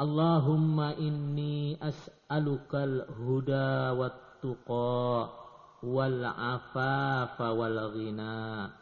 Allahumma inni as'alukal huda wat tuqa wal afafa wal ghina